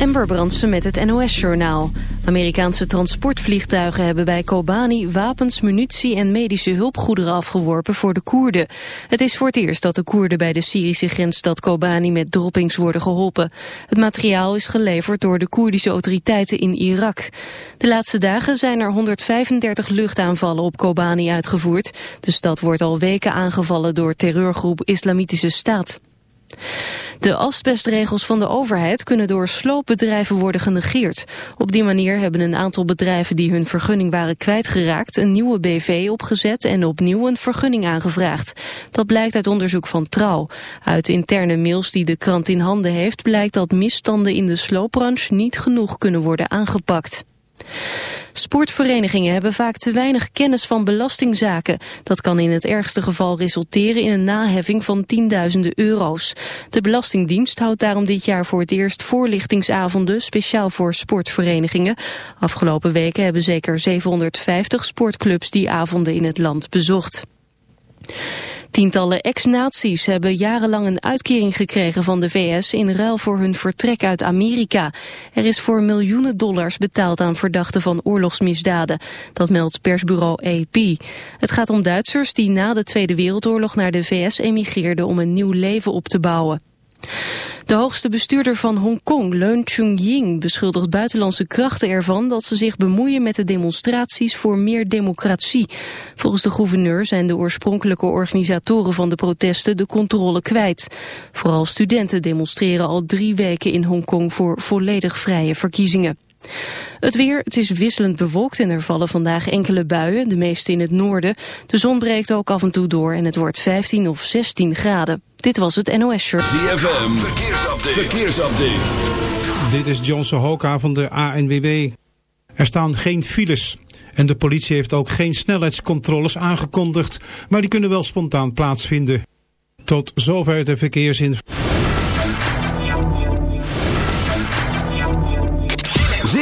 Amber Brandsen met het NOS-journaal. Amerikaanse transportvliegtuigen hebben bij Kobani wapens, munitie en medische hulpgoederen afgeworpen voor de Koerden. Het is voor het eerst dat de Koerden bij de Syrische grensstad Kobani met droppings worden geholpen. Het materiaal is geleverd door de Koerdische autoriteiten in Irak. De laatste dagen zijn er 135 luchtaanvallen op Kobani uitgevoerd. De stad wordt al weken aangevallen door terreurgroep Islamitische Staat. De asbestregels van de overheid kunnen door sloopbedrijven worden genegeerd. Op die manier hebben een aantal bedrijven die hun vergunning waren kwijtgeraakt een nieuwe BV opgezet en opnieuw een vergunning aangevraagd. Dat blijkt uit onderzoek van Trouw. Uit interne mails die de krant in handen heeft blijkt dat misstanden in de sloopbranche niet genoeg kunnen worden aangepakt. Sportverenigingen hebben vaak te weinig kennis van belastingzaken. Dat kan in het ergste geval resulteren in een naheffing van tienduizenden euro's. De Belastingdienst houdt daarom dit jaar voor het eerst voorlichtingsavonden speciaal voor sportverenigingen. Afgelopen weken hebben zeker 750 sportclubs die avonden in het land bezocht. Tientallen ex-nazi's hebben jarenlang een uitkering gekregen van de VS in ruil voor hun vertrek uit Amerika. Er is voor miljoenen dollars betaald aan verdachten van oorlogsmisdaden. Dat meldt persbureau AP. Het gaat om Duitsers die na de Tweede Wereldoorlog naar de VS emigreerden om een nieuw leven op te bouwen. De hoogste bestuurder van Hongkong, Leung Chun-ying, beschuldigt buitenlandse krachten ervan dat ze zich bemoeien met de demonstraties voor meer democratie. Volgens de gouverneur zijn de oorspronkelijke organisatoren van de protesten de controle kwijt. Vooral studenten demonstreren al drie weken in Hongkong voor volledig vrije verkiezingen. Het weer, het is wisselend bewolkt en er vallen vandaag enkele buien, de meeste in het noorden. De zon breekt ook af en toe door en het wordt 15 of 16 graden. Dit was het NOS Shirt. ZFM, verkeersupdate. verkeersupdate. Dit is John Sohoka van de ANWB. Er staan geen files. En de politie heeft ook geen snelheidscontroles aangekondigd, maar die kunnen wel spontaan plaatsvinden. Tot zover de verkeersinformatie.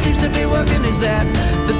Seems to be working. Is that the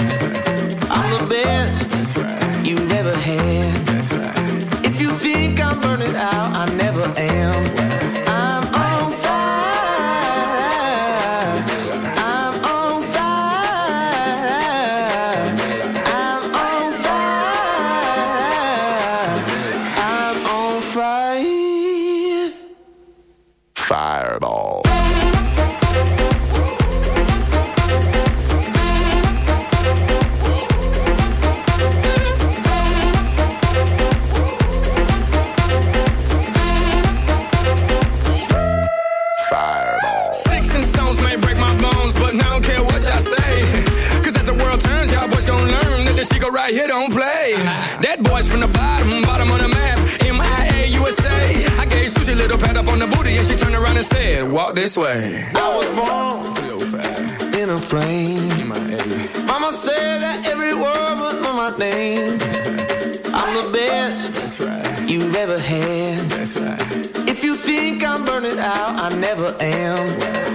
The best you've ever had. Right. If you think I'm burning out, I never am.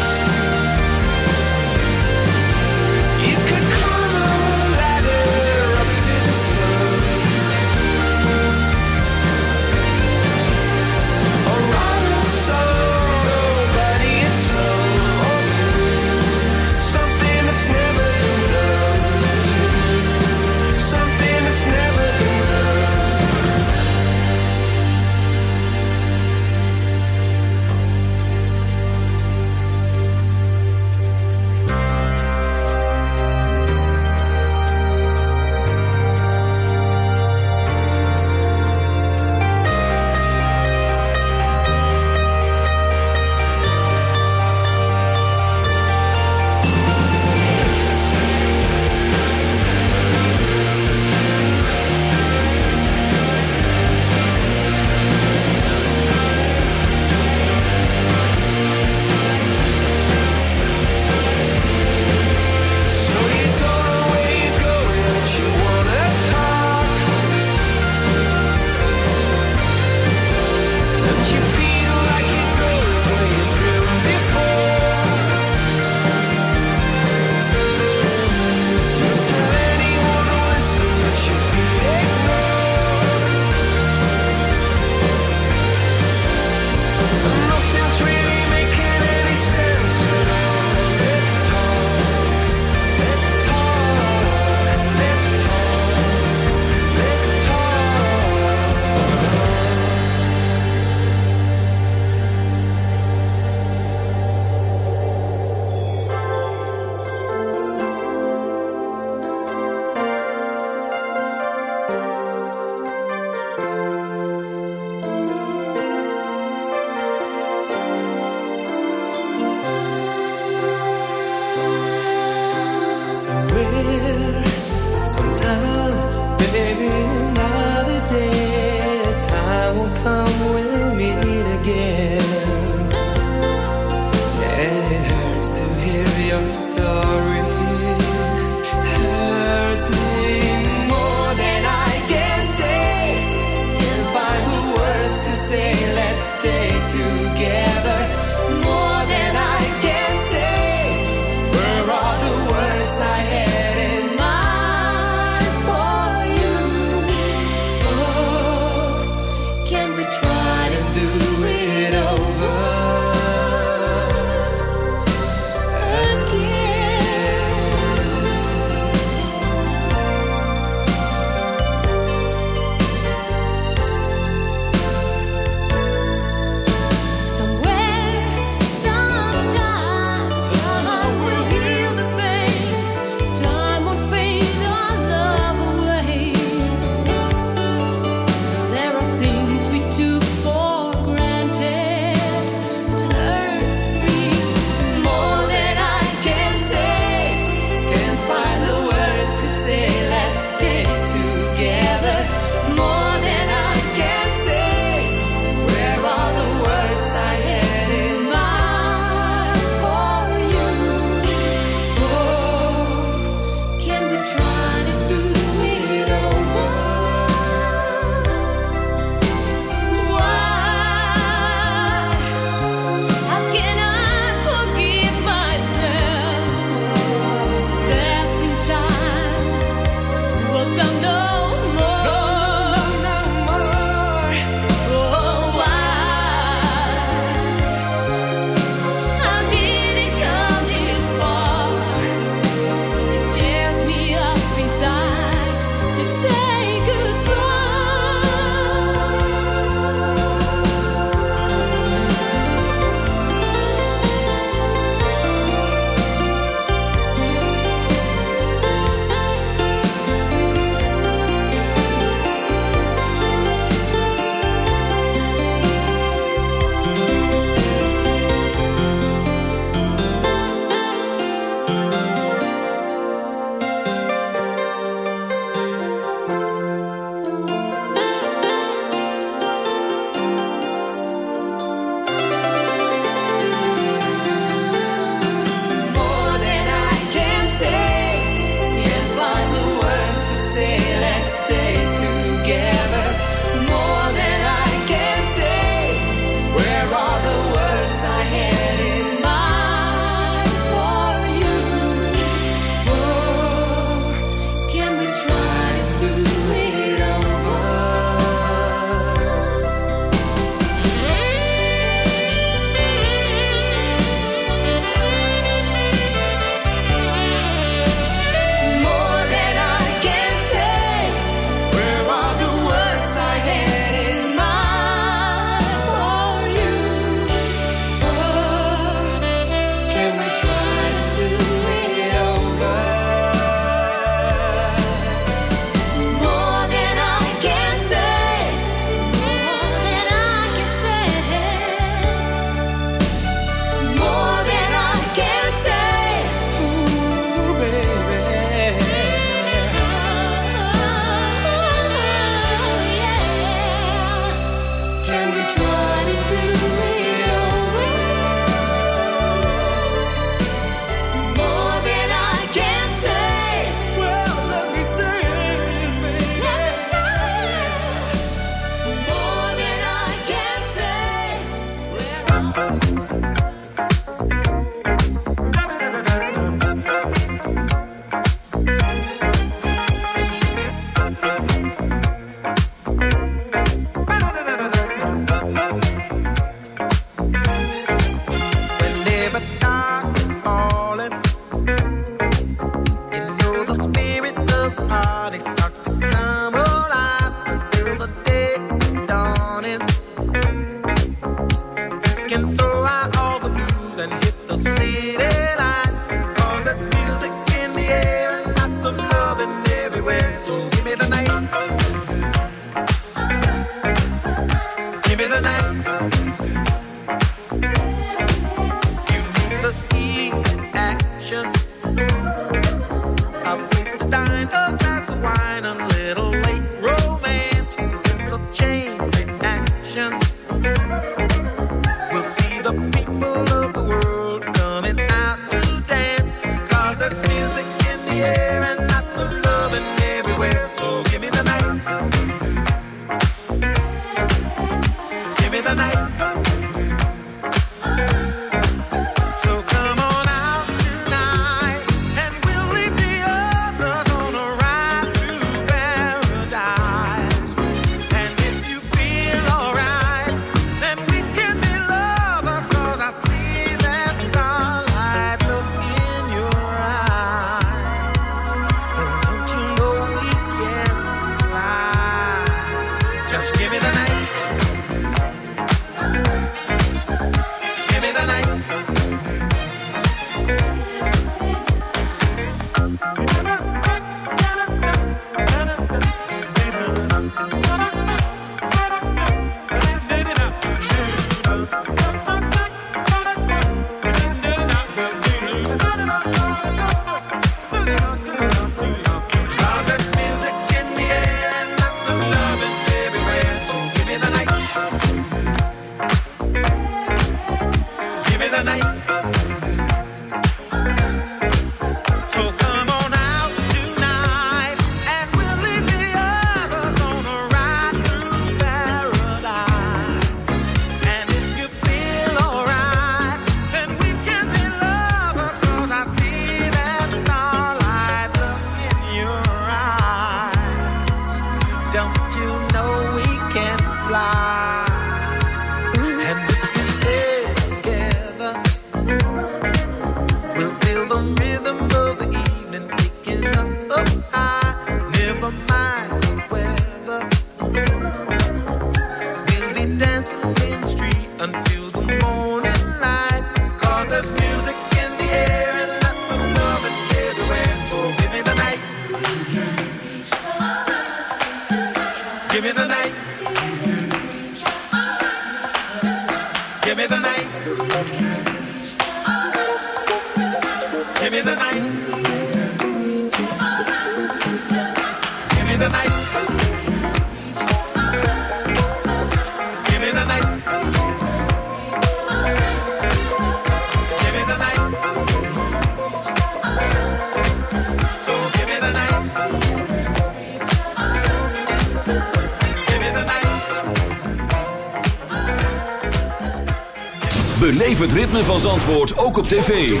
Zandvoort ook op tv.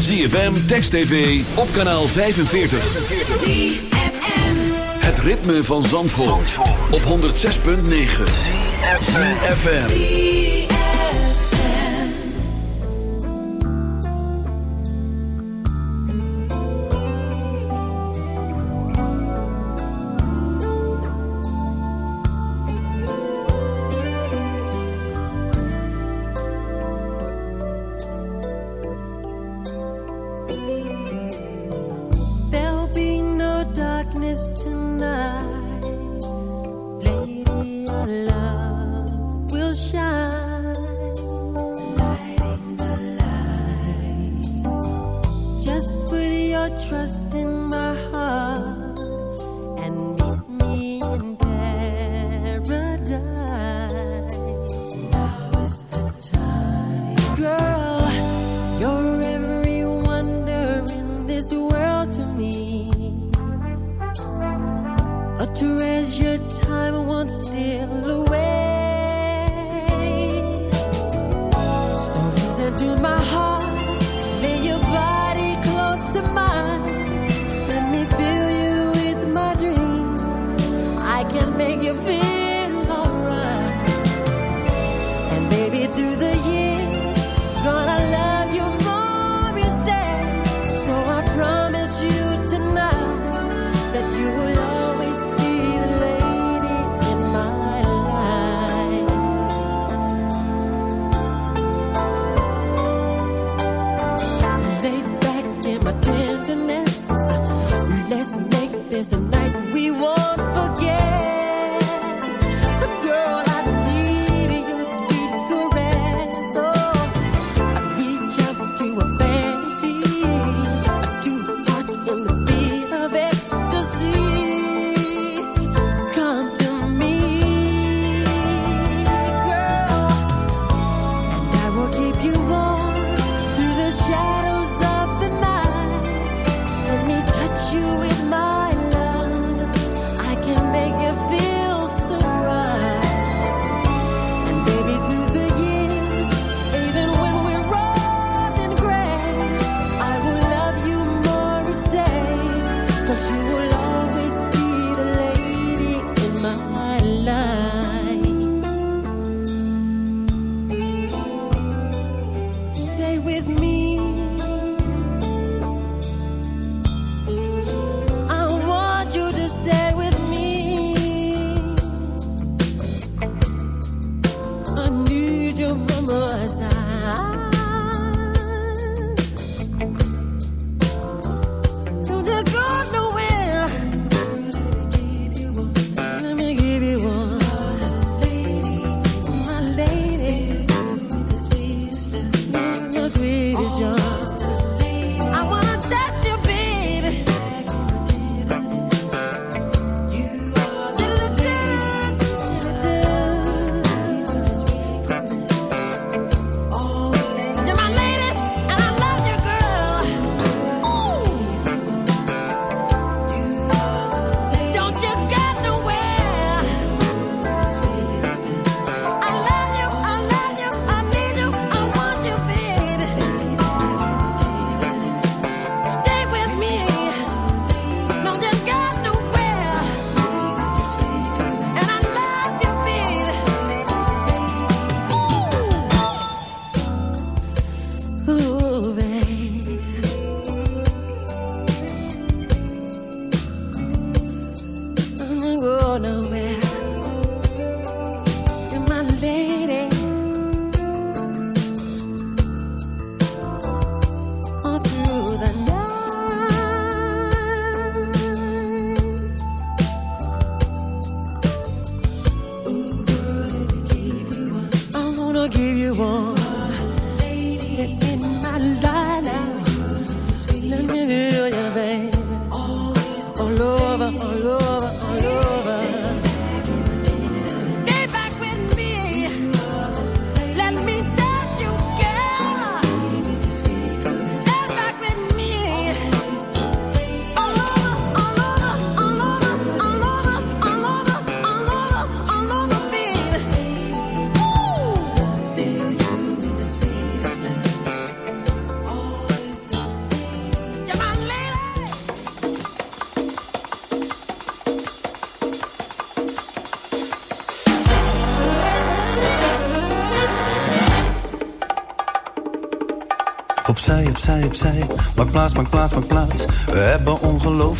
ZFM, Text TV, op kanaal 45. ZFM. Het ritme van Zandvoort, op 106.9. ZFM. trust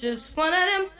Just one of them